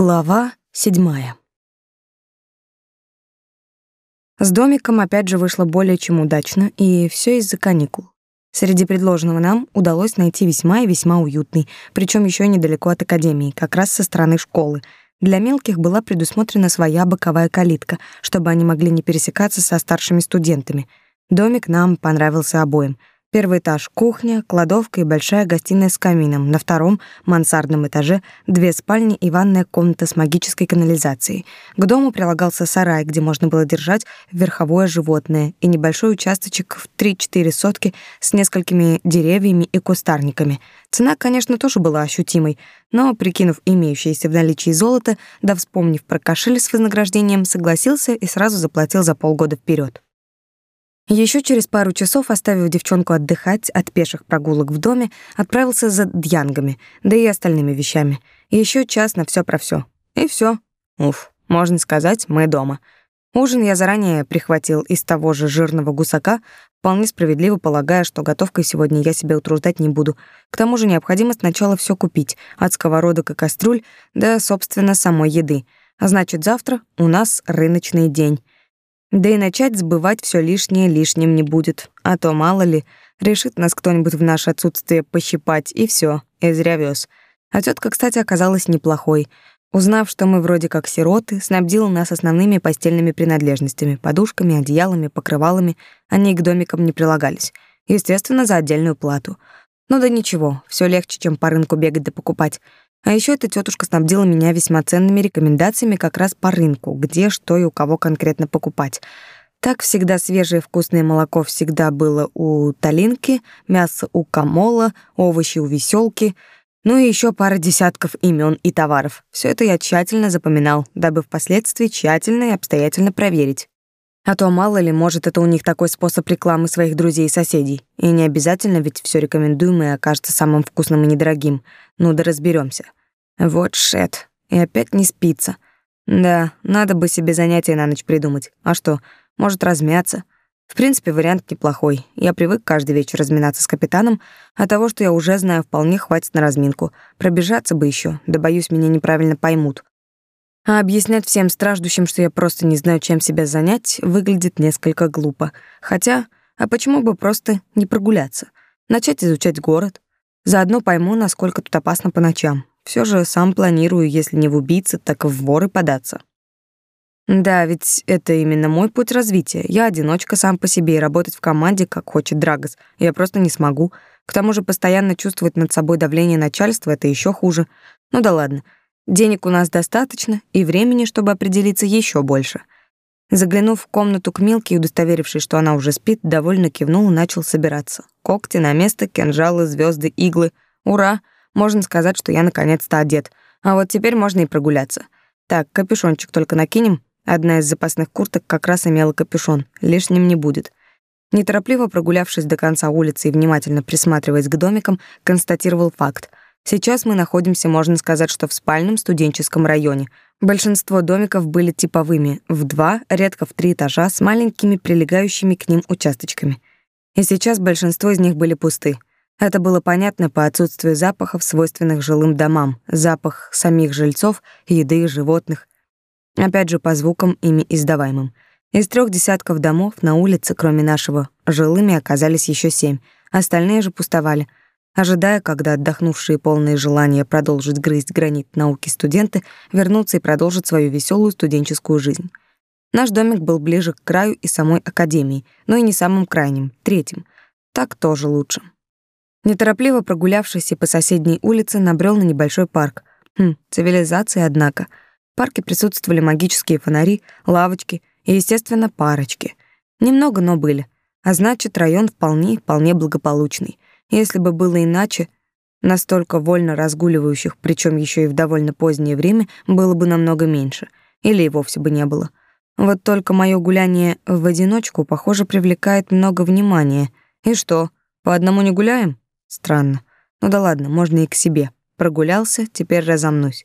Глава седьмая. С домиком опять же вышло более чем удачно, и все из-за каникул. Среди предложенного нам удалось найти весьма и весьма уютный, причем еще недалеко от академии, как раз со стороны школы. Для мелких была предусмотрена своя боковая калитка, чтобы они могли не пересекаться со старшими студентами. Домик нам понравился обоим — Первый этаж — кухня, кладовка и большая гостиная с камином. На втором — мансардном этаже — две спальни и ванная комната с магической канализацией. К дому прилагался сарай, где можно было держать верховое животное, и небольшой участочек в 3-4 сотки с несколькими деревьями и кустарниками. Цена, конечно, тоже была ощутимой, но, прикинув имеющееся в наличии золото, да вспомнив про кошель с вознаграждением, согласился и сразу заплатил за полгода вперед. Еще через пару часов, оставив девчонку отдыхать от пеших прогулок в доме, отправился за дьянгами, да и остальными вещами. Еще час на все про все. И все. Уф, можно сказать, мы дома. Ужин я заранее прихватил из того же жирного гусака, вполне справедливо полагая, что готовкой сегодня я себя утруждать не буду. К тому же необходимо сначала все купить, от сковородок и кастрюль до, собственно, самой еды. А значит, завтра у нас рыночный день. Да и начать сбывать все лишнее лишним не будет, а то, мало ли, решит нас кто-нибудь в наше отсутствие пощипать, и все, и зря вез. А тетка, кстати, оказалась неплохой. Узнав, что мы вроде как сироты, снабдила нас основными постельными принадлежностями, подушками, одеялами, покрывалами, они к домикам не прилагались. Естественно, за отдельную плату. Ну да ничего, все легче, чем по рынку бегать да покупать. А еще эта тетушка снабдила меня весьма ценными рекомендациями как раз по рынку, где, что и у кого конкретно покупать. Так всегда свежее вкусное молоко всегда было у Талинки, мясо у Камола, овощи у Веселки, ну и еще пара десятков имен и товаров. Все это я тщательно запоминал, дабы впоследствии тщательно и обстоятельно проверить. А то мало ли, может, это у них такой способ рекламы своих друзей и соседей. И не обязательно, ведь все рекомендуемое окажется самым вкусным и недорогим. Ну да разберемся. Вот шет. И опять не спится. Да, надо бы себе занятие на ночь придумать. А что, может размяться? В принципе, вариант неплохой. Я привык каждый вечер разминаться с капитаном, а того, что я уже знаю, вполне хватит на разминку. Пробежаться бы еще, да боюсь, меня неправильно поймут. А объяснять всем страждущим, что я просто не знаю, чем себя занять, выглядит несколько глупо. Хотя, а почему бы просто не прогуляться? Начать изучать город. Заодно пойму, насколько тут опасно по ночам. Все же сам планирую, если не в убийцы, так в воры податься. Да, ведь это именно мой путь развития. Я одиночка сам по себе, и работать в команде, как хочет Драгос, я просто не смогу. К тому же постоянно чувствовать над собой давление начальства — это еще хуже. Ну да ладно, Денег у нас достаточно, и времени, чтобы определиться, еще больше. Заглянув в комнату к Милке и удостоверившись, что она уже спит, довольно кивнул и начал собираться. Когти на место, кинжалы, звезды, иглы. Ура! Можно сказать, что я наконец-то одет. А вот теперь можно и прогуляться. Так, капюшончик только накинем. Одна из запасных курток как раз имела капюшон. Лишним не будет. Неторопливо прогулявшись до конца улицы и внимательно присматриваясь к домикам, констатировал факт. Сейчас мы находимся, можно сказать, что в спальном студенческом районе. Большинство домиков были типовыми, в два, редко в три этажа, с маленькими прилегающими к ним участочками. И сейчас большинство из них были пусты. Это было понятно по отсутствию запахов, свойственных жилым домам, запах самих жильцов, еды, животных. Опять же, по звукам ими издаваемым. Из трех десятков домов на улице, кроме нашего, жилыми оказались еще семь, остальные же пустовали — ожидая, когда отдохнувшие полные желания продолжить грызть гранит науки студенты вернутся и продолжат свою веселую студенческую жизнь. Наш домик был ближе к краю и самой академии, но и не самым крайним, третьим. Так тоже лучше. Неторопливо прогулявшись по соседней улице, набрел на небольшой парк. Хм, цивилизация, однако. В парке присутствовали магические фонари, лавочки и, естественно, парочки. Немного, но были. А значит, район вполне, вполне благополучный. Если бы было иначе, настолько вольно разгуливающих, причем еще и в довольно позднее время, было бы намного меньше, или и вовсе бы не было. Вот только мое гуляние в одиночку, похоже, привлекает много внимания. И что, по одному не гуляем? Странно. Ну да ладно, можно и к себе. Прогулялся, теперь разомнусь.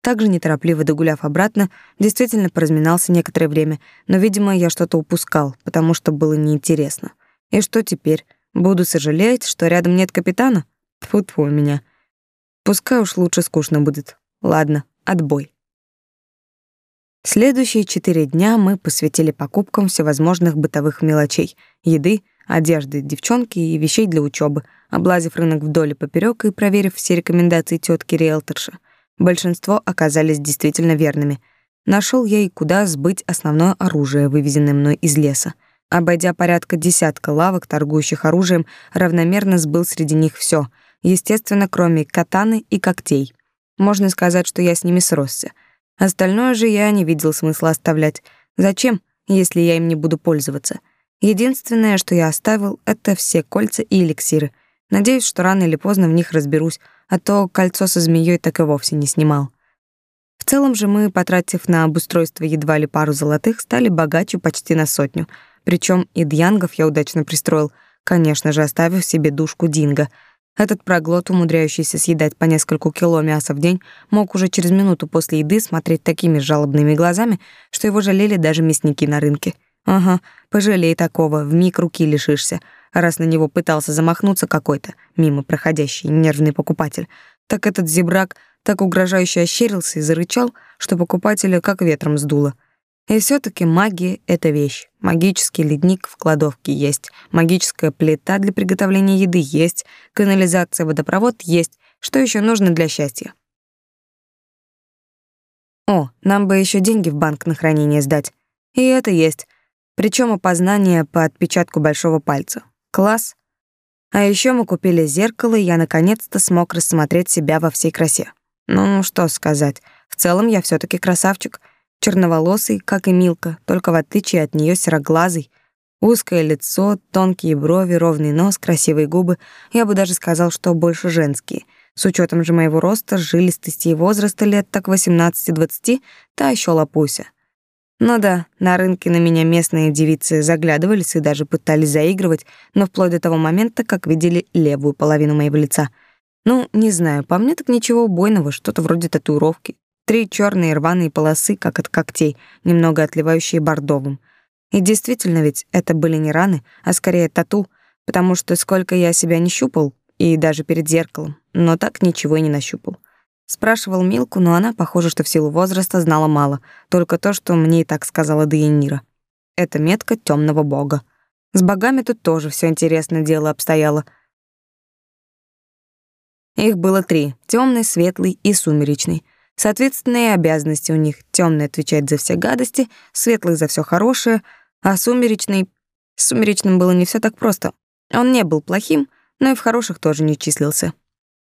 Также неторопливо догуляв обратно, действительно поразминался некоторое время, но, видимо, я что-то упускал, потому что было неинтересно. И что теперь? Буду сожалеть, что рядом нет капитана? Тьфу-тьфу у меня. Пускай уж лучше скучно будет. Ладно, отбой. Следующие четыре дня мы посвятили покупкам всевозможных бытовых мелочей — еды, одежды девчонки и вещей для учебы, облазив рынок вдоль и поперёк и проверив все рекомендации тётки риэлторши. Большинство оказались действительно верными. Нашёл я и куда сбыть основное оружие, вывезенное мной из леса. Обойдя порядка десятка лавок, торгующих оружием, равномерно сбыл среди них всё, естественно, кроме катаны и когтей. Можно сказать, что я с ними сросся — Остальное же я не видел смысла оставлять. Зачем, если я им не буду пользоваться? Единственное, что я оставил, это все кольца и эликсиры. Надеюсь, что рано или поздно в них разберусь, а то кольцо со змеей так и вовсе не снимал. В целом же мы, потратив на обустройство едва ли пару золотых, стали богаче почти на сотню. Причем и дьянгов я удачно пристроил, конечно же, оставив себе душку Динго — этот проглот, умудряющийся съедать по нескольку кило мяса в день, мог уже через минуту после еды смотреть такими жалобными глазами, что его жалели даже мясники на рынке. Ага, пожалей такого, вмиг руки лишишься, раз на него пытался замахнуться какой-то мимо проходящий нервный покупатель. Так этот зебрак так угрожающе ощерился и зарычал, что покупателя как ветром сдуло — и все таки магия — это вещь. Магический ледник в кладовке есть, магическая плита для приготовления еды есть, канализация, водопровод есть. Что еще нужно для счастья? О, нам бы еще деньги в банк на хранение сдать. И это есть. Причем опознание по отпечатку большого пальца. Класс. А еще мы купили зеркало, и я наконец-то смог рассмотреть себя во всей красе. Ну, что сказать. В целом я все таки красавчик — черноволосый, как и Милка, только в отличие от нее сероглазый. Узкое лицо, тонкие брови, ровный нос, красивые губы. Я бы даже сказал, что больше женские. С учетом же моего роста, жилистости и возраста лет так 18-20, та еще лопуся. Ну да, на рынке на меня местные девицы заглядывались и даже пытались заигрывать, но вплоть до того момента, как видели левую половину моего лица. Ну, не знаю, по мне так ничего убойного, что-то вроде татуировки. Три черные рваные полосы, как от когтей, немного отливающие бордовым. И действительно ведь это были не раны, а скорее тату, потому что сколько я себя не щупал, и даже перед зеркалом, но так ничего и не нащупал. Спрашивал Милку, но она, похоже, что в силу возраста знала мало, только то, что мне и так сказала Дейнира. Это метка темного бога. С богами тут тоже все интересное дело обстояло. Их было три — темный, светлый и сумеречный — Соответственно, и обязанности у них. Темный отвечает за все гадости, светлый за все хорошее, а сумеречный... С сумеречным было не все так просто. Он не был плохим, но и в хороших тоже не числился.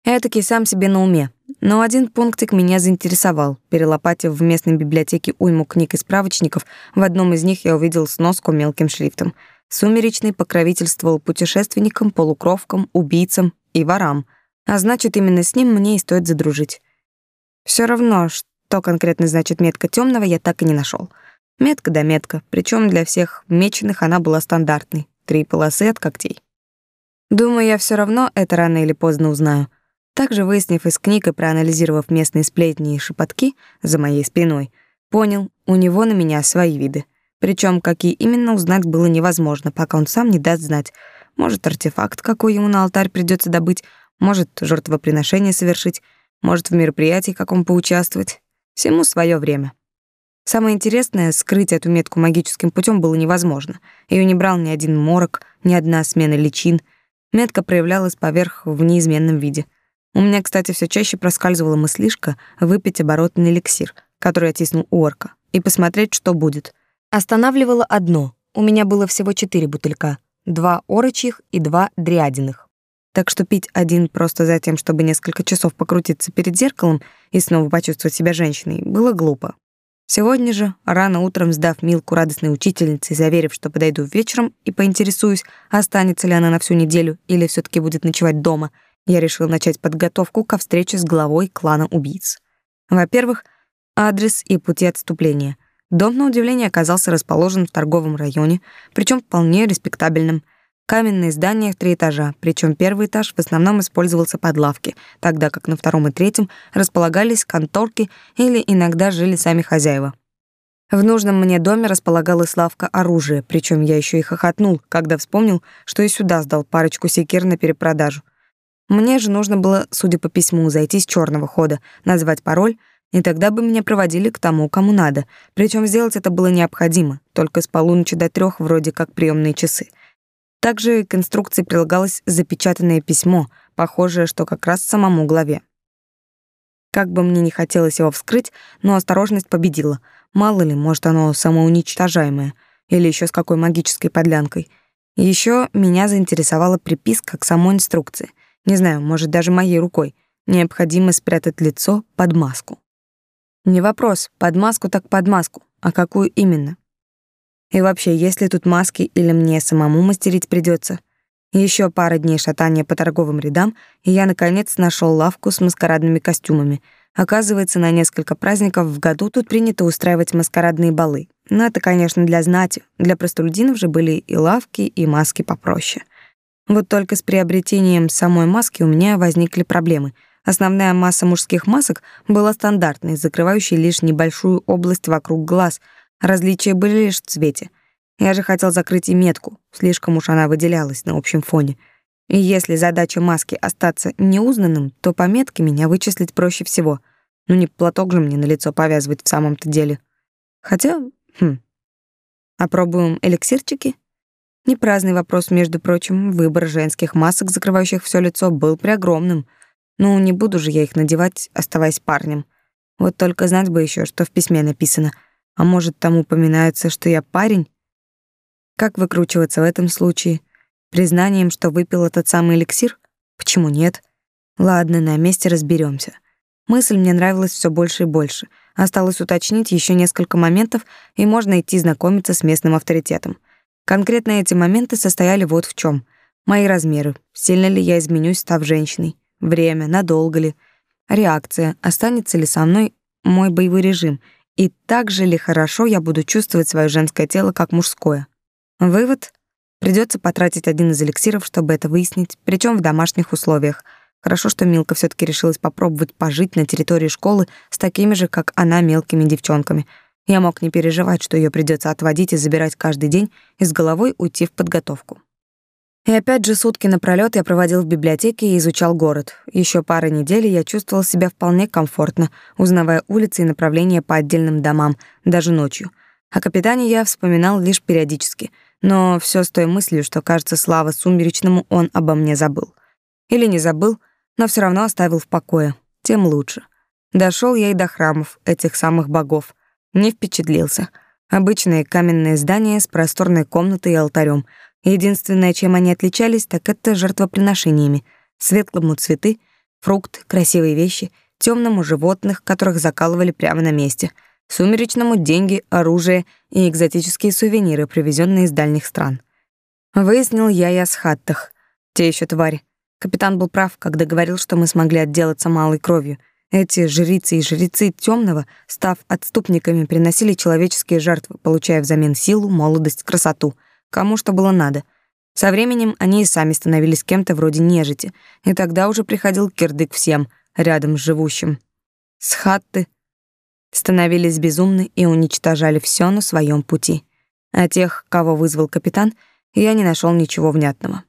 Этакий сам себе на уме. Но один пунктик меня заинтересовал. Перелопатив в местной библиотеке уйму книг и справочников, в одном из них я увидел сноску мелким шрифтом. Сумеречный покровительствовал путешественникам, полукровкам, убийцам и ворам. А значит, именно с ним мне и стоит задружить. Все равно, что конкретно значит метка темного, я так и не нашел. Метка да метка, причем для всех меченых она была стандартной. Три полосы от когтей. Думаю, я все равно это рано или поздно узнаю. Также выяснив из книг и проанализировав местные сплетни и шепотки за моей спиной, понял, у него на меня свои виды. Причем какие именно узнать было невозможно, пока он сам не даст знать. Может, артефакт какой ему на алтарь придется добыть, может, жертвоприношение совершить, может, в мероприятии каком поучаствовать. Всему свое время. Самое интересное, скрыть эту метку магическим путем было невозможно. Ее не брал ни один морок, ни одна смена личин. Метка проявлялась поверх в неизменном виде. У меня, кстати, все чаще проскальзывала мыслишка выпить оборотный эликсир, который оттиснул у орка, и посмотреть, что будет. Останавливало одно. У меня было всего четыре бутылька. Два орочьих и два дриадиных так что пить один просто за тем, чтобы несколько часов покрутиться перед зеркалом и снова почувствовать себя женщиной, было глупо. Сегодня же, рано утром сдав Милку радостной учительнице и заверив, что подойду вечером и поинтересуюсь, останется ли она на всю неделю или все таки будет ночевать дома, я решил начать подготовку ко встрече с главой клана убийц. Во-первых, адрес и пути отступления. Дом, на удивление, оказался расположен в торговом районе, причем вполне респектабельном — Каменные здания в три этажа, причем первый этаж в основном использовался под лавки, тогда как на втором и третьем располагались конторки или иногда жили сами хозяева. В нужном мне доме располагалась лавка оружия, причем я еще и хохотнул, когда вспомнил, что и сюда сдал парочку секир на перепродажу. Мне же нужно было, судя по письму, зайти с черного хода, назвать пароль и тогда бы меня проводили к тому, кому надо. Причем сделать это было необходимо, только с полуночи до трех вроде как приемные часы. Также к инструкции прилагалось запечатанное письмо, похожее, что как раз самому главе. Как бы мне не хотелось его вскрыть, но осторожность победила. Мало ли, может, оно самоуничтожаемое, или еще с какой магической подлянкой. Еще меня заинтересовала приписка к самой инструкции. Не знаю, может, даже моей рукой. Необходимо спрятать лицо под маску. Не вопрос, под маску так под маску, а какую именно? И вообще, если тут маски или мне самому мастерить придется? Еще пара дней шатания по торговым рядам, и я наконец нашел лавку с маскарадными костюмами. Оказывается, на несколько праздников в году тут принято устраивать маскарадные балы. Но это, конечно, для знати. Для простолюдинов же были и лавки, и маски попроще. Вот только с приобретением самой маски у меня возникли проблемы — Основная масса мужских масок была стандартной, закрывающей лишь небольшую область вокруг глаз. Различия были лишь в цвете. Я же хотел закрыть и метку, слишком уж она выделялась на общем фоне. И если задача маски остаться неузнанным, то по метке меня вычислить проще всего. Ну не платок же мне на лицо повязывать в самом-то деле. Хотя, хм. Опробуем эликсирчики? Не праздный вопрос, между прочим. Выбор женских масок, закрывающих все лицо, был преогромным — ну, не буду же я их надевать, оставаясь парнем. Вот только знать бы еще, что в письме написано. А может, там упоминается, что я парень? Как выкручиваться в этом случае? Признанием, что выпил этот самый эликсир? Почему нет? Ладно, на месте разберемся. Мысль мне нравилась все больше и больше. Осталось уточнить еще несколько моментов, и можно идти знакомиться с местным авторитетом. Конкретно эти моменты состояли вот в чем: Мои размеры. Сильно ли я изменюсь, став женщиной? время, надолго ли, реакция, останется ли со мной мой боевой режим, и так же ли хорошо я буду чувствовать свое женское тело как мужское. Вывод — придется потратить один из эликсиров, чтобы это выяснить, причем в домашних условиях. Хорошо, что Милка все таки решилась попробовать пожить на территории школы с такими же, как она, мелкими девчонками. Я мог не переживать, что ее придется отводить и забирать каждый день, и с головой уйти в подготовку. И опять же сутки напролёт я проводил в библиотеке и изучал город. Еще пара недель я чувствовал себя вполне комфортно, узнавая улицы и направления по отдельным домам, даже ночью. О капитане я вспоминал лишь периодически, но все с той мыслью, что, кажется, слава сумеречному он обо мне забыл. Или не забыл, но все равно оставил в покое. Тем лучше. Дошел я и до храмов этих самых богов. Не впечатлился. Обычные каменные здания с просторной комнатой и алтарем — Единственное, чем они отличались, так это жертвоприношениями. Светлому цветы, фрукты, красивые вещи, темному животных, которых закалывали прямо на месте, сумеречному деньги, оружие и экзотические сувениры, привезенные из дальних стран. Выяснил я и о. Те еще твари. Капитан был прав, когда говорил, что мы смогли отделаться малой кровью. Эти жрицы и жрецы темного, став отступниками, приносили человеческие жертвы, получая взамен силу, молодость, красоту — кому что было надо. Со временем они и сами становились кем-то вроде нежити, и тогда уже приходил кирдык всем, рядом с живущим. Схатты становились безумны и уничтожали все на своем пути. А тех, кого вызвал капитан, я не нашел ничего внятного.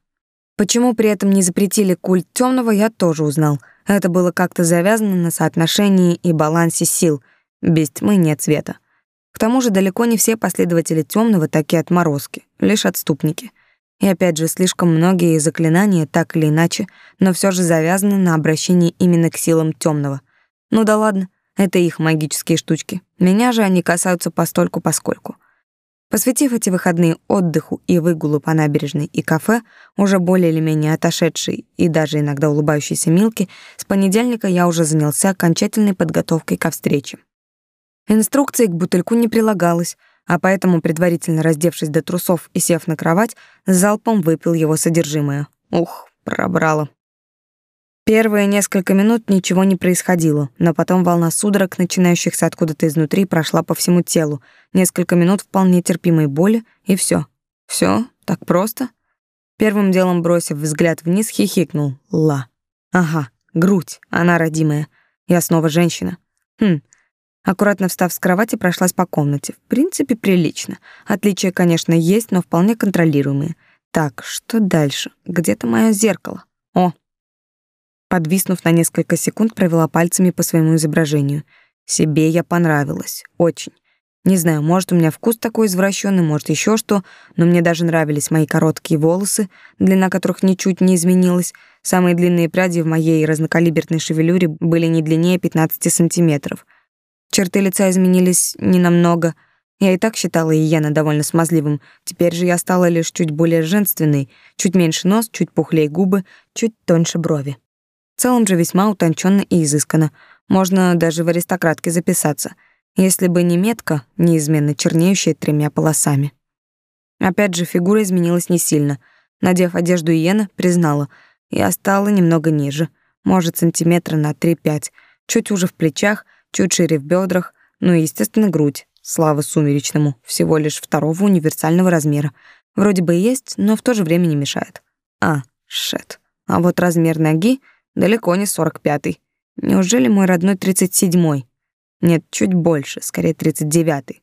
Почему при этом не запретили культ темного, я тоже узнал. Это было как-то завязано на соотношении и балансе сил. Без тьмы нет света. К тому же далеко не все последователи темного такие отморозки, лишь отступники. И опять же, слишком многие заклинания так или иначе, но все же завязаны на обращении именно к силам темного. Ну да ладно, это их магические штучки. Меня же они касаются постольку-поскольку. Посвятив эти выходные отдыху и выгулу по набережной и кафе, уже более или менее отошедшей и даже иногда улыбающейся Милке, с понедельника я уже занялся окончательной подготовкой ко встрече. Инструкции к бутыльку не прилагалось, а поэтому, предварительно раздевшись до трусов и сев на кровать, залпом выпил его содержимое. Ух, пробрало. Первые несколько минут ничего не происходило, но потом волна судорог, начинающихся откуда-то изнутри, прошла по всему телу. Несколько минут вполне терпимой боли, и все. Все, так просто. Первым делом, бросив взгляд вниз, хихикнул. Ла. Ага, грудь, она родимая. Я снова женщина. Хм, Аккуратно встав с кровати, прошлась по комнате. В принципе, прилично. Отличия, конечно, есть, но вполне контролируемые. Так, что дальше? Где-то мое зеркало. О! Подвиснув на несколько секунд, провела пальцами по своему изображению. Себе я понравилась. Очень. Не знаю, может, у меня вкус такой извращенный, может, еще что, но мне даже нравились мои короткие волосы, длина которых ничуть не изменилась. Самые длинные пряди в моей разнокалиберной шевелюре были не длиннее 15 сантиметров. Черты лица изменились ненамного. Я и так считала Иена довольно смазливым. Теперь же я стала лишь чуть более женственной. Чуть меньше нос, чуть пухлее губы, чуть тоньше брови. В целом же весьма утонченно и изысканно. Можно даже в аристократке записаться — если бы не метка, неизменно чернеющая тремя полосами. Опять же, фигура изменилась не сильно. Надев одежду Иена, признала, я стала немного ниже, может, сантиметра на 3-5, чуть уже в плечах, чуть шире в бедрах, ну и, естественно, грудь. Слава сумеречному, всего лишь второго универсального размера. Вроде бы и есть, но в то же время не мешает. А, шет. А вот размер ноги далеко не 45-й. Неужели мой родной 37-й? Нет, чуть больше, скорее тридцать девятый.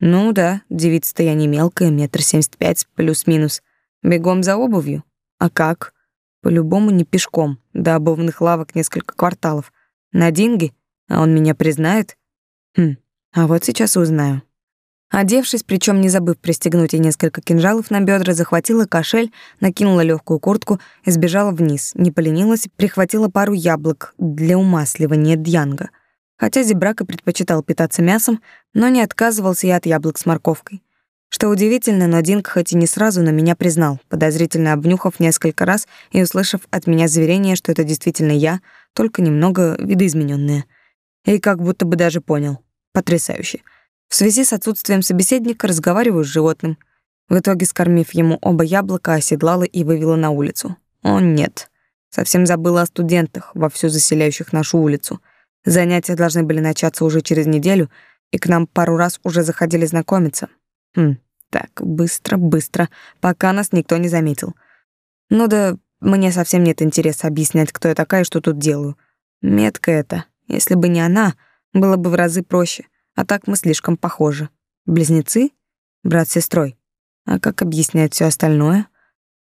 Ну да, девица-то я не мелкая, метр семьдесят пять плюс-минус. Бегом за обувью? А как? По-любому не пешком, до обувных лавок несколько кварталов. На деньги? А он меня признает? Хм, а вот сейчас узнаю. Одевшись, причем не забыв пристегнуть и несколько кинжалов на бедра, захватила кошель, накинула легкую куртку и сбежала вниз, не поленилась, прихватила пару яблок для умасливания дьянга. Хотя Зебрака предпочитал питаться мясом, но не отказывался и от яблок с морковкой. Что удивительно, но Динк хоть и не сразу, но меня признал, подозрительно обнюхав несколько раз и услышав от меня заверение, что это действительно я, только немного видоизмененная. И как будто бы даже понял. Потрясающе. В связи с отсутствием собеседника разговариваю с животным. В итоге, скормив ему оба яблока, оседлала и вывела на улицу. О, нет. Совсем забыла о студентах, вовсю заселяющих нашу улицу — Занятия должны были начаться уже через неделю, и к нам пару раз уже заходили знакомиться. Хм, так, быстро, быстро, пока нас никто не заметил. Ну да, мне совсем нет интереса объяснять, кто я такая и что тут делаю. Метка это. Если бы не она, было бы в разы проще. А так мы слишком похожи. Близнецы? Брат с сестрой. А как объяснять все остальное?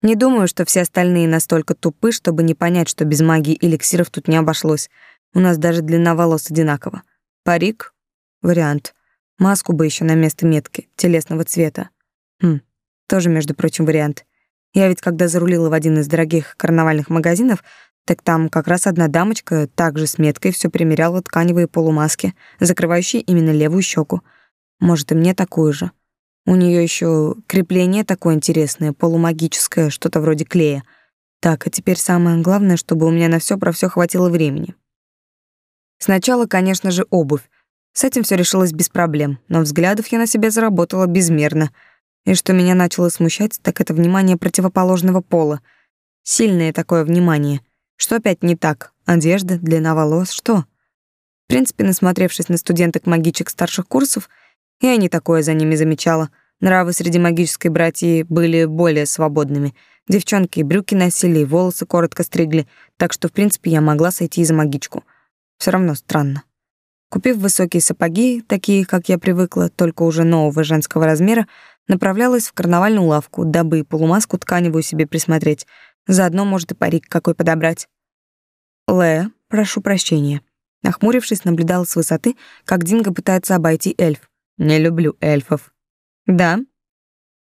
Не думаю, что все остальные настолько тупы, чтобы не понять, что без магии эликсиров тут не обошлось. У нас даже длина волос одинакова. Парик — вариант. Маску бы еще на место метки, телесного цвета. Хм, тоже, между прочим, вариант. Я ведь когда зарулила в один из дорогих карнавальных магазинов, так там как раз одна дамочка также с меткой все примеряла тканевые полумаски, закрывающие именно левую щеку. Может, и мне такую же. У нее еще крепление такое интересное, полумагическое, что-то вроде клея. Так, а теперь самое главное, чтобы у меня на все про все хватило времени. Сначала, конечно же, обувь. С этим все решилось без проблем, но взглядов я на себя заработала безмерно. И что меня начало смущать, так это внимание противоположного пола. Сильное такое внимание. Что опять не так? Одежда, длина волос, что? В принципе, насмотревшись на студенток-магичек старших курсов, я не такое за ними замечала. Нравы среди магической братьи были более свободными. Девчонки брюки носили, волосы коротко стригли, так что, в принципе, я могла сойти за магичку. Все равно странно. Купив высокие сапоги, такие, как я привыкла, только уже нового женского размера, направлялась в карнавальную лавку, дабы полумаску тканевую себе присмотреть. Заодно, может, и парик какой подобрать. Лэ, прошу прощения. Нахмурившись, наблюдала с высоты, как Динго пытается обойти эльф. Не люблю эльфов. Да?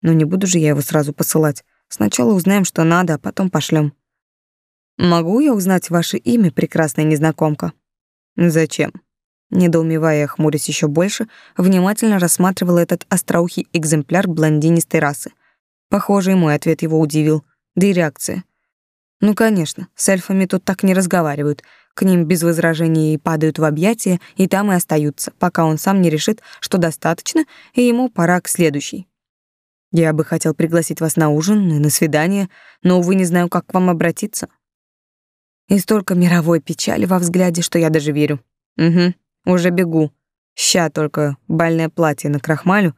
Но не буду же я его сразу посылать. Сначала узнаем, что надо, а потом пошлем. Могу я узнать ваше имя, прекрасная незнакомка? Зачем? Недоумевая, хмурясь еще больше, внимательно рассматривал этот остроухий экземпляр блондинистой расы. Похоже, и мой ответ его удивил. Да и реакция. Ну, конечно, с эльфами тут так не разговаривают. К ним без возражений падают в объятия, и там и остаются, пока он сам не решит, что достаточно, и ему пора к следующей. Я бы хотел пригласить вас на ужин и на свидание, но, увы, не знаю, как к вам обратиться. И столько мировой печали во взгляде, что я даже верю. Угу, уже бегу. Ща только бальное платье на крахмалю.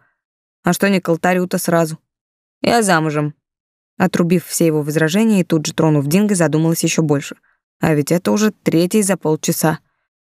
А что не к алтарю-то сразу? Я замужем. Отрубив все его возражения и тут же тронув Динго, задумалась еще больше. А ведь это уже третий за полчаса.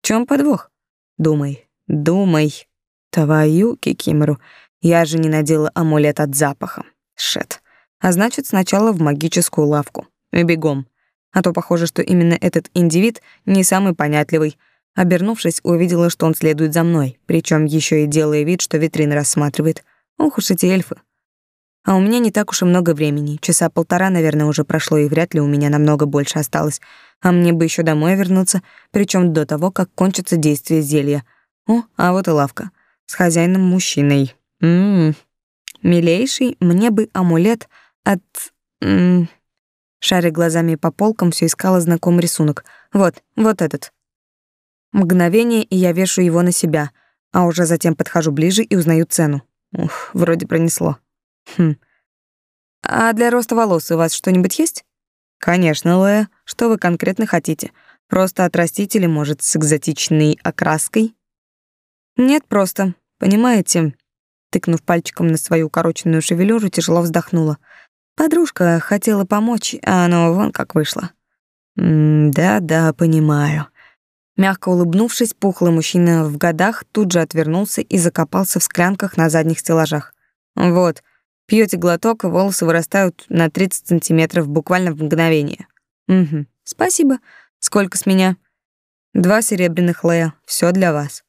В чем подвох? Думай, думай. Твою кикимору. Я же не надела амулет от запаха. Шет. А значит, сначала в магическую лавку. И бегом а то похоже, что именно этот индивид не самый понятливый. Обернувшись, увидела, что он следует за мной, причем еще и делая вид, что витрины рассматривает. Ох уж эти эльфы. А у меня не так уж и много времени. Часа полтора, наверное, уже прошло, и вряд ли у меня намного больше осталось. А мне бы еще домой вернуться, причем до того, как кончится действие зелья. О, а вот и лавка. С хозяином-мужчиной. Ммм. Милейший, мне бы амулет от... Ммм. Шаря глазами по полкам, все искала знакомый рисунок. Вот, вот этот. Мгновение, и я вешу его на себя, а уже затем подхожу ближе и узнаю цену. Ух, вроде пронесло. Хм. А для роста волос у вас что-нибудь есть? Конечно, Лея. Что вы конкретно хотите? Просто отрастить или, может, с экзотичной окраской? Нет, просто. Понимаете, тыкнув пальчиком на свою укороченную шевелюру, тяжело вздохнула. Подружка хотела помочь, а оно вон как вышло. Да-да, понимаю. Мягко улыбнувшись, пухлый мужчина в годах тут же отвернулся и закопался в склянках на задних стеллажах. Вот, пьете глоток, и волосы вырастают на 30 сантиметров буквально в мгновение. Угу. Спасибо. Сколько с меня? Два серебряных лея. Все для вас.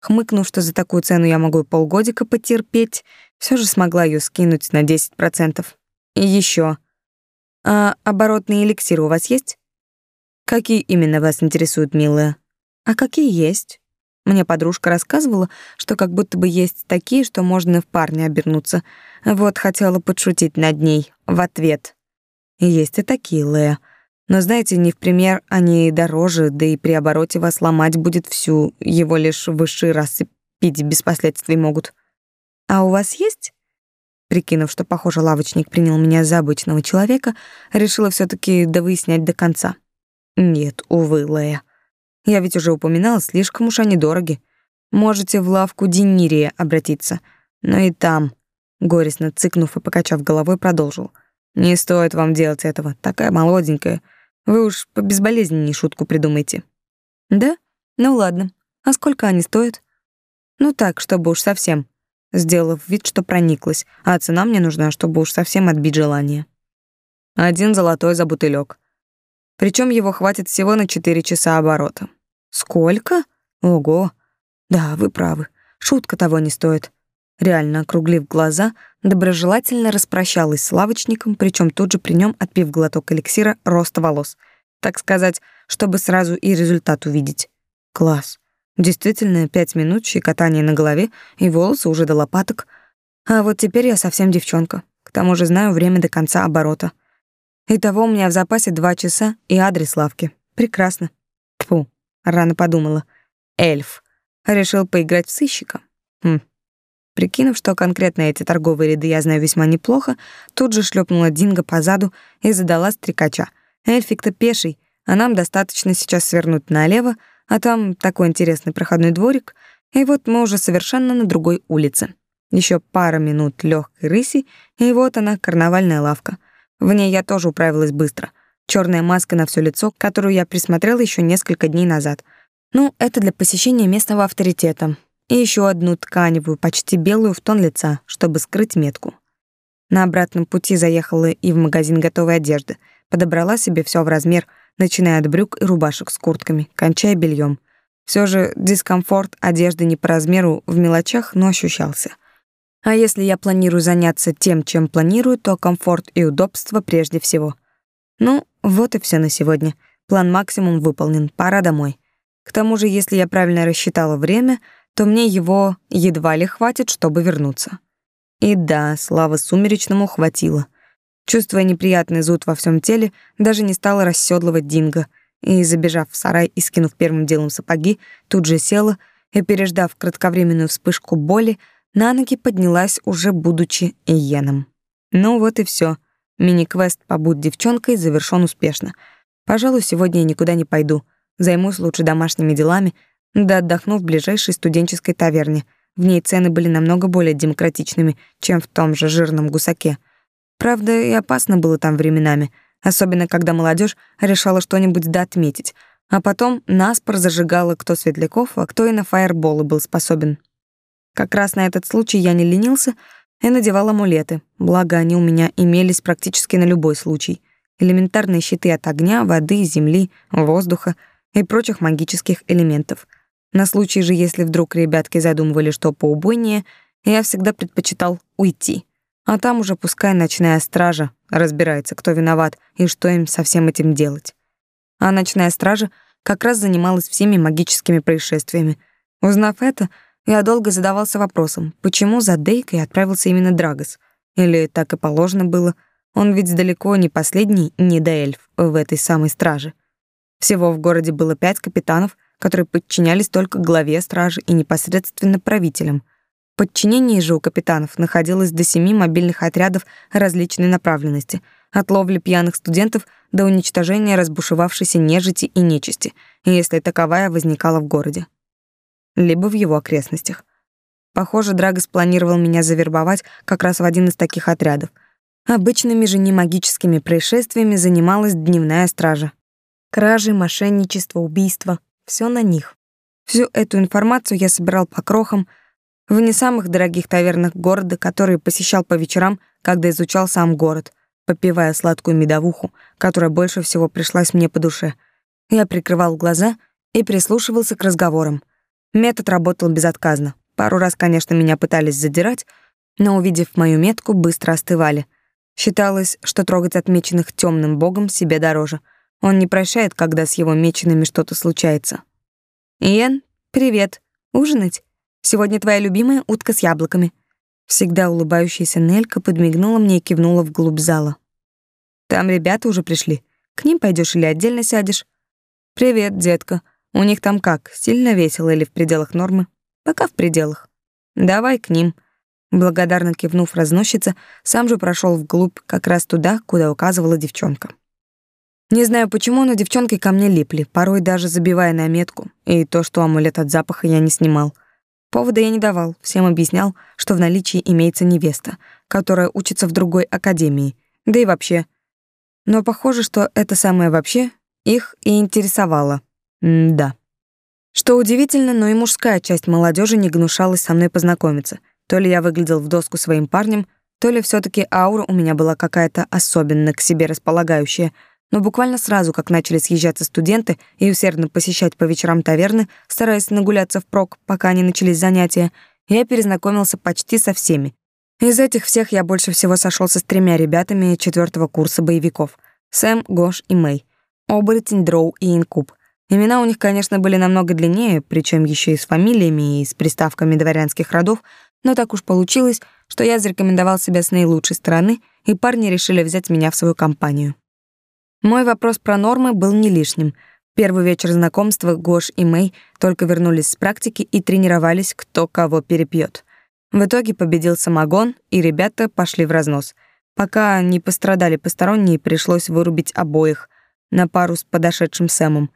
Хмыкнув, что за такую цену я могу полгодика потерпеть, все же смогла ее скинуть на 10%. И еще. А оборотные эликсиры у вас есть? Какие именно вас интересуют, милая? А какие есть? Мне подружка рассказывала, что как будто бы есть такие, что можно в парня обернуться. Вот хотела подшутить над ней в ответ. Есть и такие, Лея. Но знаете, не в пример они дороже, да и при обороте вас ломать будет всю, его лишь высшие расы пить без последствий могут. А у вас есть? Прикинув, что, похоже, лавочник принял меня за обычного человека, решила все таки довыяснять до конца. Нет, увы, Лея. Я ведь уже упоминала, слишком уж они дороги. Можете в лавку Денирия обратиться. Но и там, горестно цыкнув и покачав головой, продолжил. Не стоит вам делать этого, такая молоденькая. Вы уж по безболезненней шутку придумайте. Да? Ну ладно. А сколько они стоят? Ну так, чтобы уж совсем сделав вид, что прониклась, а цена мне нужна, чтобы уж совсем отбить желание. Один золотой за бутылек. Причем его хватит всего на четыре часа оборота. Сколько? Ого. Да, вы правы. Шутка того не стоит. Реально, округлив глаза, доброжелательно распрощалась с лавочником, причем тут же при нем отпив глоток эликсира роста волос. Так сказать, чтобы сразу и результат увидеть. Класс. Действительно, пять минут щекотания на голове, и волосы уже до лопаток. А вот теперь я совсем девчонка. К тому же знаю время до конца оборота. Итого у меня в запасе два часа и адрес лавки. Прекрасно. Тьфу, рано подумала. Эльф. Решил поиграть в сыщика. Хм. Прикинув, что конкретно эти торговые ряды я знаю весьма неплохо, тут же шлепнула Динго по заду и задала стрекача. Эльфик-то пеший, а нам достаточно сейчас свернуть налево, а там такой интересный проходной дворик, и вот мы уже совершенно на другой улице. Еще пара минут легкой рыси, и вот она, карнавальная лавка. В ней я тоже управилась быстро. Черная маска на все лицо, которую я присмотрела еще несколько дней назад. Ну, это для посещения местного авторитета. И еще одну тканевую, почти белую в тон лица, чтобы скрыть метку. На обратном пути заехала и в магазин готовой одежды, подобрала себе все в размер — начиная от брюк и рубашек с куртками, кончая бельем. Все же дискомфорт одежды не по размеру в мелочах, но ощущался. А если я планирую заняться тем, чем планирую, то комфорт и удобство прежде всего. Ну, вот и все на сегодня. План максимум выполнен, пора домой. К тому же, если я правильно рассчитала время, то мне его едва ли хватит, чтобы вернуться. И да, слава сумеречному хватило — Чувствуя неприятный зуд во всем теле, даже не стала расседлывать Динго и, забежав в сарай и скинув первым делом сапоги, тут же села и, переждав кратковременную вспышку боли, на ноги поднялась, уже будучи иеном. Ну вот и все. Мини-квест «Побудь девчонкой» завершён успешно. Пожалуй, сегодня я никуда не пойду. Займусь лучше домашними делами, да отдохну в ближайшей студенческой таверне. В ней цены были намного более демократичными, чем в том же жирном гусаке — Правда, и опасно было там временами, особенно когда молодежь решала что-нибудь да отметить, а потом наспор зажигала кто светляков, а кто и на фаерболы был способен. Как раз на этот случай я не ленился и надевал амулеты, благо они у меня имелись практически на любой случай. Элементарные щиты от огня, воды, земли, воздуха и прочих магических элементов. На случай же, если вдруг ребятки задумывали что поубойнее, я всегда предпочитал уйти. А там уже пускай ночная стража разбирается, кто виноват и что им со всем этим делать. А ночная стража как раз занималась всеми магическими происшествиями. Узнав это, я долго задавался вопросом, почему за Дейкой отправился именно Драгос. Или так и положено было, он ведь далеко не последний недоэльф в этой самой страже. Всего в городе было пять капитанов, которые подчинялись только главе стражи и непосредственно правителям. В подчинении же у капитанов находилось до семи мобильных отрядов различной направленности, от ловли пьяных студентов до уничтожения разбушевавшейся нежити и нечисти, если таковая возникала в городе. Либо в его окрестностях. Похоже, Драгос планировал меня завербовать как раз в один из таких отрядов. Обычными же немагическими происшествиями занималась дневная стража. Кражи, мошенничество, убийства — все на них. Всю эту информацию я собирал по крохам в не самых дорогих тавернах города, которые посещал по вечерам, когда изучал сам город, попивая сладкую медовуху, которая больше всего пришлась мне по душе. Я прикрывал глаза и прислушивался к разговорам. Метод работал безотказно. Пару раз, конечно, меня пытались задирать, но, увидев мою метку, быстро остывали. Считалось, что трогать отмеченных темным богом себе дороже — он не прощает, когда с его меченными что-то случается. «Иэн, привет. Ужинать? Сегодня твоя любимая утка с яблоками». Всегда улыбающаяся Нелька подмигнула мне и кивнула вглубь зала. «Там ребята уже пришли. К ним пойдешь или отдельно сядешь?» «Привет, детка. У них там как, сильно весело или в пределах нормы?» «Пока в пределах». «Давай к ним». Благодарно кивнув разносчица, сам же прошел вглубь, как раз туда, куда указывала девчонка. Не знаю почему, но девчонки ко мне липли, порой даже забивая на метку, и то, что амулет от запаха я не снимал. Повода я не давал, всем объяснял, что в наличии имеется невеста, которая учится в другой академии, да и вообще. Но похоже, что это самое вообще их и интересовало. М да. Что удивительно, но и мужская часть молодежи не гнушалась со мной познакомиться. То ли я выглядел в доску своим парнем, то ли все таки аура у меня была какая-то особенно к себе располагающая — но буквально сразу, как начали съезжаться студенты и усердно посещать по вечерам таверны, стараясь нагуляться впрок, пока не начались занятия, я перезнакомился почти со всеми. Из этих всех я больше всего сошелся с тремя ребятами четвертого курса боевиков — Сэм, Гош и Мэй, Оборотень, Дроу и Инкуб. Имена у них, конечно, были намного длиннее, причем еще и с фамилиями и с приставками дворянских родов, но так уж получилось, что я зарекомендовал себя с наилучшей стороны, и парни решили взять меня в свою компанию. Мой вопрос про нормы был не лишним. Первый вечер знакомства Гош и Мэй только вернулись с практики и тренировались, кто кого перепьет. В итоге победил самогон, и ребята пошли в разнос. Пока не пострадали посторонние, пришлось вырубить обоих на пару с подошедшим Сэмом.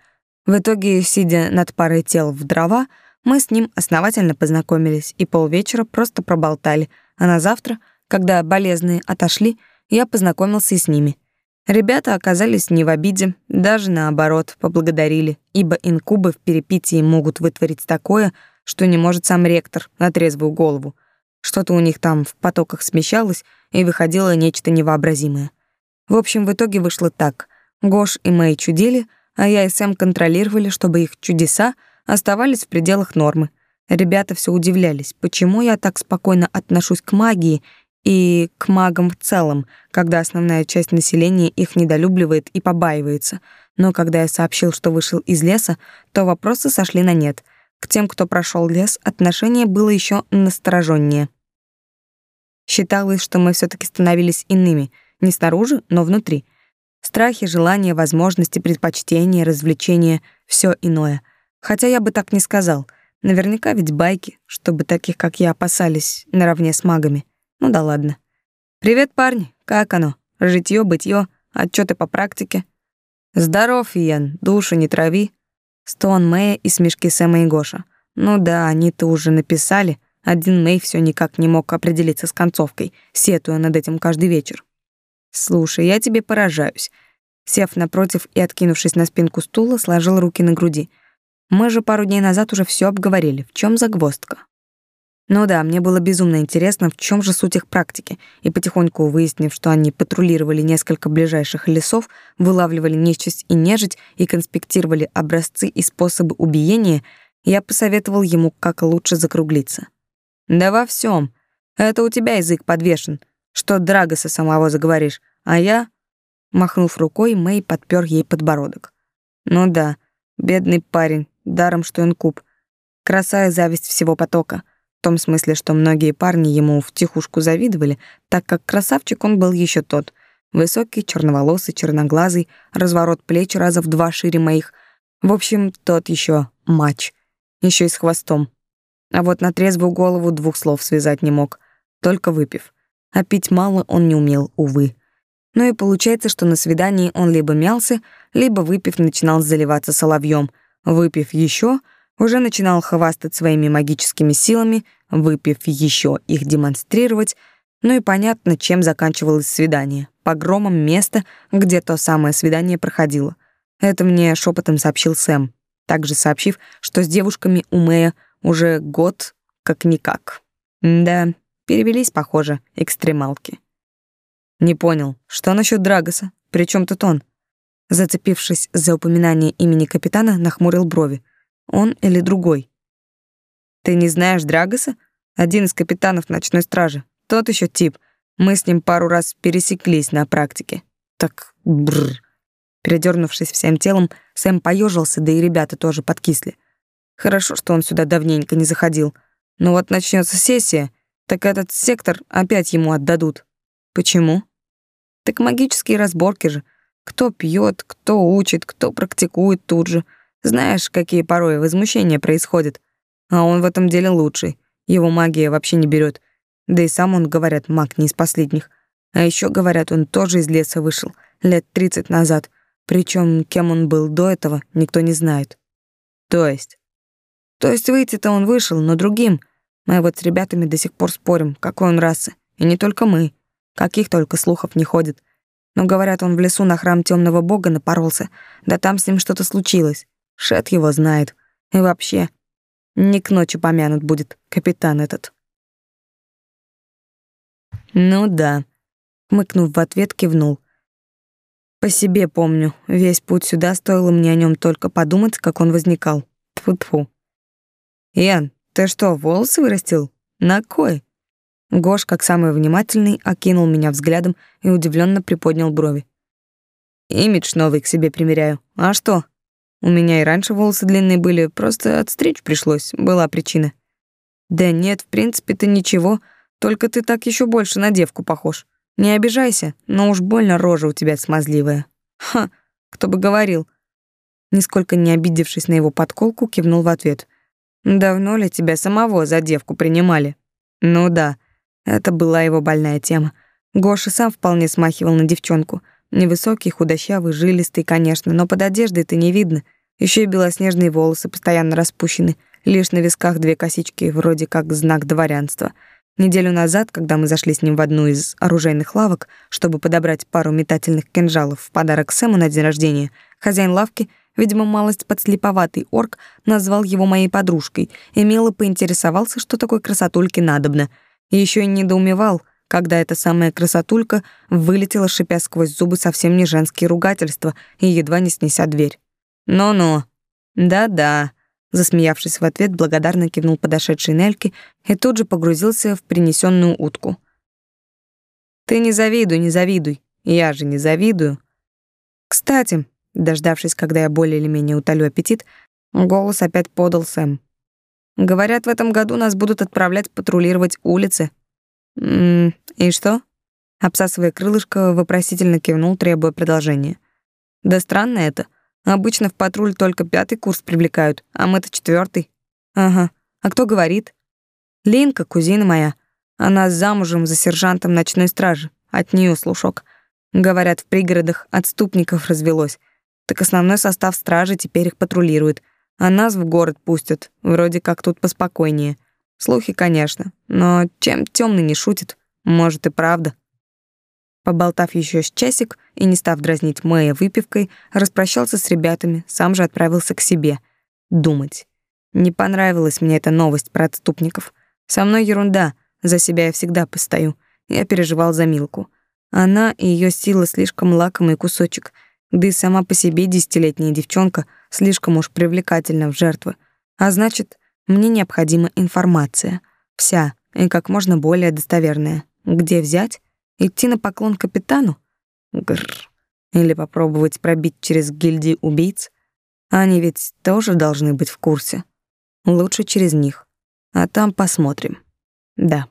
В итоге, сидя над парой тел в дрова, мы с ним основательно познакомились и полвечера просто проболтали, а на завтра, когда болезные отошли, я познакомился и с ними — Ребята оказались не в обиде, даже наоборот, поблагодарили, ибо инкубы в перепитии могут вытворить такое, что не может сам ректор на трезвую голову. Что-то у них там в потоках смещалось, и выходило нечто невообразимое. В общем, в итоге вышло так. Гош и Мэй чудили, а я и Сэм контролировали, чтобы их чудеса оставались в пределах нормы. Ребята все удивлялись, почему я так спокойно отношусь к магии и к магам в целом, когда основная часть населения их недолюбливает и побаивается. Но когда я сообщил, что вышел из леса, то вопросы сошли на нет. К тем, кто прошел лес, отношение было еще настороженнее. Считалось, что мы все таки становились иными, не снаружи, но внутри. Страхи, желания, возможности, предпочтения, развлечения — все иное. Хотя я бы так не сказал. Наверняка ведь байки, чтобы таких, как я, опасались наравне с магами. Ну да ладно. Привет, парни. Как оно? Житьё, бытьё, отчёты по практике. Здоров, Иен, душу не трави. Стон Мэя и смешки Сэма и Гоша. Ну да, они-то уже написали. Один Мэй всё никак не мог определиться с концовкой, сетуя над этим каждый вечер. Слушай, я тебе поражаюсь. Сев напротив и откинувшись на спинку стула, сложил руки на груди. Мы же пару дней назад уже всё обговорили. В чём загвоздка? Ну да, мне было безумно интересно, в чем же суть их практики, и потихоньку выяснив, что они патрулировали несколько ближайших лесов, вылавливали нечисть и нежить и конспектировали образцы и способы убиения, я посоветовал ему, как лучше закруглиться. «Да во всем. Это у тебя язык подвешен, что Драгоса самого заговоришь, а я...» Махнув рукой, Мэй подпер ей подбородок. «Ну да, бедный парень, даром, что он куб. Краса и зависть всего потока» в том смысле, что многие парни ему втихушку завидовали, так как красавчик он был еще тот. Высокий, черноволосый, черноглазый, разворот плеч раза в два шире моих. В общем, тот еще матч. еще и с хвостом. А вот на трезвую голову двух слов связать не мог, только выпив. А пить мало он не умел, увы. Ну и получается, что на свидании он либо мялся, либо, выпив, начинал заливаться соловьем. Выпив еще — уже начинал хвастать своими магическими силами, выпив еще их демонстрировать, ну и понятно, чем заканчивалось свидание. Погромом места, где то самое свидание проходило. Это мне шепотом сообщил Сэм, также сообщив, что с девушками у Мэя уже год как-никак. Да, перевелись, похоже, экстремалки. Не понял, что насчет Драгоса? При чем тут он? Зацепившись за упоминание имени капитана, нахмурил брови. Он или другой? Ты не знаешь Драгоса? Один из капитанов ночной стражи. Тот еще тип. Мы с ним пару раз пересеклись на практике. Так, бррр. Передернувшись всем телом, Сэм поежился, да и ребята тоже подкисли. Хорошо, что он сюда давненько не заходил. Но вот начнется сессия, так этот сектор опять ему отдадут. Почему? Так магические разборки же. Кто пьет, кто учит, кто практикует тут же — знаешь, какие порой возмущения происходят. А он в этом деле лучший. Его магия вообще не берет. Да и сам он, говорят, маг не из последних. А еще говорят, он тоже из леса вышел, лет тридцать назад. Причем кем он был до этого, никто не знает. То есть? То есть выйти-то он вышел, но другим. Мы вот с ребятами до сих пор спорим, какой он расы. И не только мы. Каких только слухов не ходит. Но говорят, он в лесу на храм темного бога напоролся. Да там с ним что-то случилось. Шет его знает. И вообще, не к ночи помянут будет капитан этот. Ну да. Хмыкнув в ответ, кивнул. По себе помню, весь путь сюда стоило мне о нем только подумать, как он возникал. Тьфу-тьфу. Ян, ты что, волосы вырастил? На кой? Гош, как самый внимательный, окинул меня взглядом и удивленно приподнял брови. Имидж новый к себе примеряю. А что? У меня и раньше волосы длинные были, просто отстричь пришлось, была причина. Да нет, в принципе-то ничего, только ты так еще больше на девку похож. Не обижайся, но уж больно рожа у тебя смазливая. Ха, кто бы говорил. Нисколько не обидевшись на его подколку, кивнул в ответ. Давно ли тебя самого за девку принимали? Ну да, это была его больная тема. Гоша сам вполне смахивал на девчонку. Невысокий, худощавый, жилистый, конечно, но под одеждой-то не видно. Еще и белоснежные волосы постоянно распущены, лишь на висках две косички, вроде как знак дворянства. Неделю назад, когда мы зашли с ним в одну из оружейных лавок, чтобы подобрать пару метательных кинжалов в подарок Сэму на день рождения, хозяин лавки, видимо, малость подслеповатый орк, назвал его моей подружкой и мило поинтересовался, что такой красотульке надобно. Еще и недоумевал, когда эта самая красотулька вылетела, шипя сквозь зубы совсем не женские ругательства и едва не снеся дверь. «Ну-ну, да-да», засмеявшись в ответ, благодарно кивнул подошедшей Нельке и тут же погрузился в принесенную утку. «Ты не завидуй, не завидуй, я же не завидую». «Кстати», дождавшись, когда я более или менее утолю аппетит, голос опять подал Сэм. «Говорят, в этом году нас будут отправлять патрулировать улицы». «М -м, «И что?» Обсасывая крылышко, вопросительно кивнул, требуя продолжения. «Да странно это. Обычно в патруль только пятый курс привлекают, а мы-то четвертый. Ага. А кто говорит? Линка, кузина моя. Она замужем за сержантом ночной стражи. От нее слушок. Говорят, в пригородах отступников развелось. Так основной состав стражи теперь их патрулирует, а нас в город пустят. Вроде как тут поспокойнее. Слухи, конечно, но чем темный не шутит, может и правда. Поболтав еще с часик и не став дразнить Мэя выпивкой, распрощался с ребятами, сам же отправился к себе. Думать. Не понравилась мне эта новость про отступников. Со мной ерунда, за себя я всегда постою. Я переживал за Милку. Она и ее сила слишком лакомый кусочек, да и сама по себе десятилетняя девчонка слишком уж привлекательна в жертвы. А значит, мне необходима информация. Вся, и как можно более достоверная. Где взять? Идти на поклон капитану? Гррр. Или попробовать пробить через гильдии убийц? Они ведь тоже должны быть в курсе. Лучше через них. А там посмотрим. Да.